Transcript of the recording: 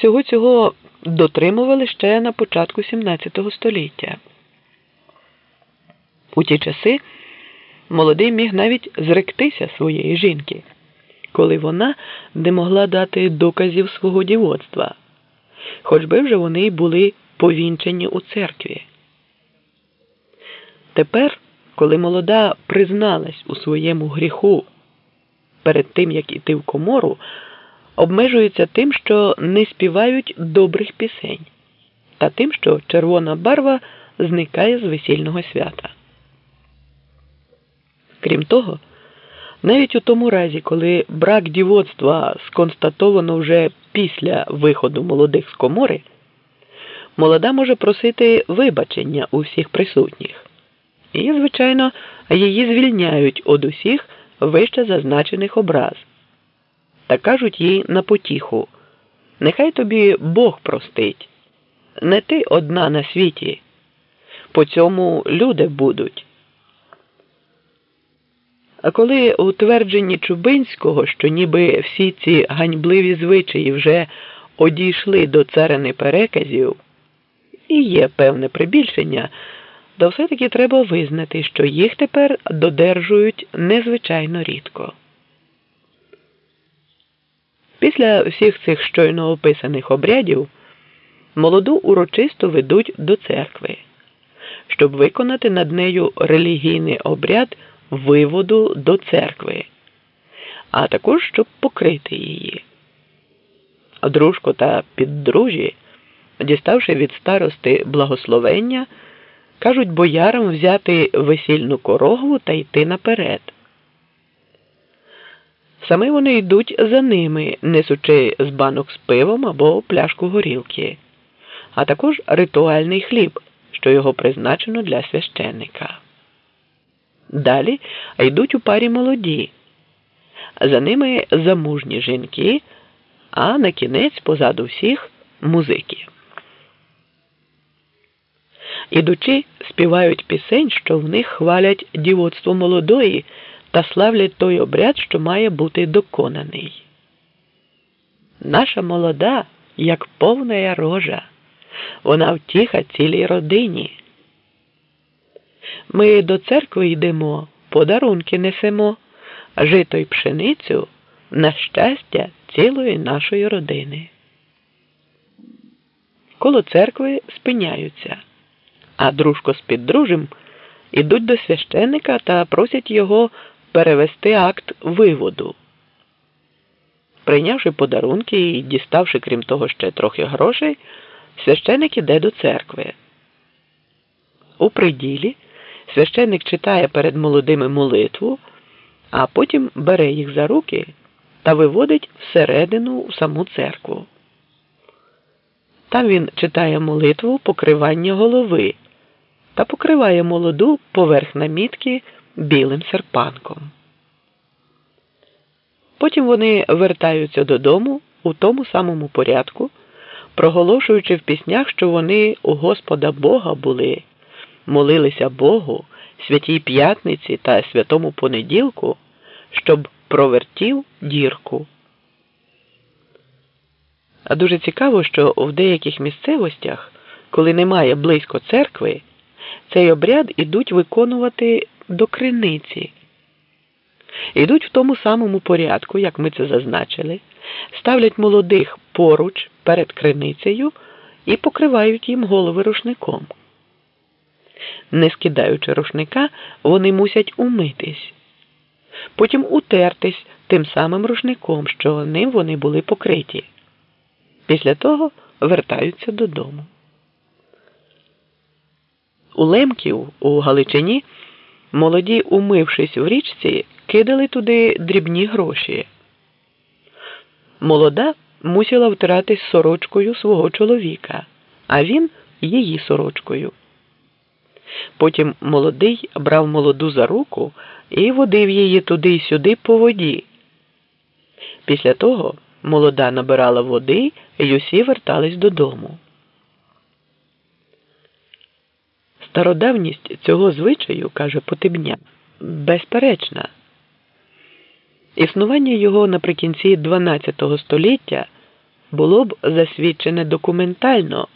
всього цього дотримували ще на початку XVII століття. У ті часи молодий міг навіть зректися своєї жінки, коли вона не могла дати доказів свого дівоцтва, хоч би вже вони були повінчені у церкві. Тепер, коли молода призналась у своєму гріху перед тим, як іти в комору, обмежуються тим, що не співають добрих пісень, та тим, що червона барва зникає з весільного свята. Крім того, навіть у тому разі, коли брак дівоцтва сконстатовано вже після виходу молодих з комори, молода може просити вибачення у всіх присутніх. І, звичайно, її звільняють од усіх вище зазначених образ та кажуть їй на потіху нехай тобі Бог простить, не ти одна на світі, по цьому люди будуть. А коли у твердженні Чубинського, що ніби всі ці ганьбливі звичаї вже одійшли до царини переказів, і є певне прибільшення, то все-таки треба визнати, що їх тепер додержують незвичайно рідко. Після всіх цих щойно описаних обрядів молоду урочисто ведуть до церкви, щоб виконати над нею релігійний обряд виводу до церкви, а також щоб покрити її. Дружко та піддружі, діставши від старости благословення, кажуть боярам взяти весільну корогву та йти наперед. Саме вони йдуть за ними, несучи з банок з пивом або пляшку горілки, а також ритуальний хліб, що його призначено для священника. Далі йдуть у парі молоді, за ними замужні жінки, а на кінець позаду всіх музики. Ідучи, співають пісень, що в них хвалять дівоцтво молодої та славлять той обряд, що має бути доконаний. Наша молода, як повна рожа, вона втіха цілій родині. Ми до церкви йдемо, подарунки несемо, жито й пшеницю на щастя цілої нашої родини. Коло церкви спиняються, а дружко з піддружим ідуть до священика та просять його перевести акт виводу. Прийнявши подарунки і діставши, крім того, ще трохи грошей, священик іде до церкви. У приділі священик читає перед молодими молитву, а потім бере їх за руки та виводить всередину в саму церкву. Там він читає молитву покривання голови та покриває молоду поверх намітки білим серпанком. Потім вони вертаються додому у тому самому порядку, проголошуючи в піснях, що вони у Господа Бога були, молилися Богу, святій п'ятниці та святому понеділку, щоб провертів дірку. А дуже цікаво, що в деяких місцевостях, коли немає близько церкви, цей обряд ідуть виконувати до криниці. Йдуть в тому самому порядку, як ми це зазначили, ставлять молодих поруч перед криницею і покривають їм голови рушником. Не скидаючи рушника, вони мусять умитись, потім утертись тим самим рушником, що ним вони були покриті. Після того вертаються додому. У Лемків у Галичині молоді, умившись в річці, кидали туди дрібні гроші. Молода мусила втиратись сорочкою свого чоловіка, а він її сорочкою. Потім молодий брав молоду за руку і водив її туди й сюди по воді. Після того молода набирала води і усі вертались додому. Стародавність цього звичаю, каже Потебня, безперечна. Існування його наприкінці XII століття було б засвідчене документально.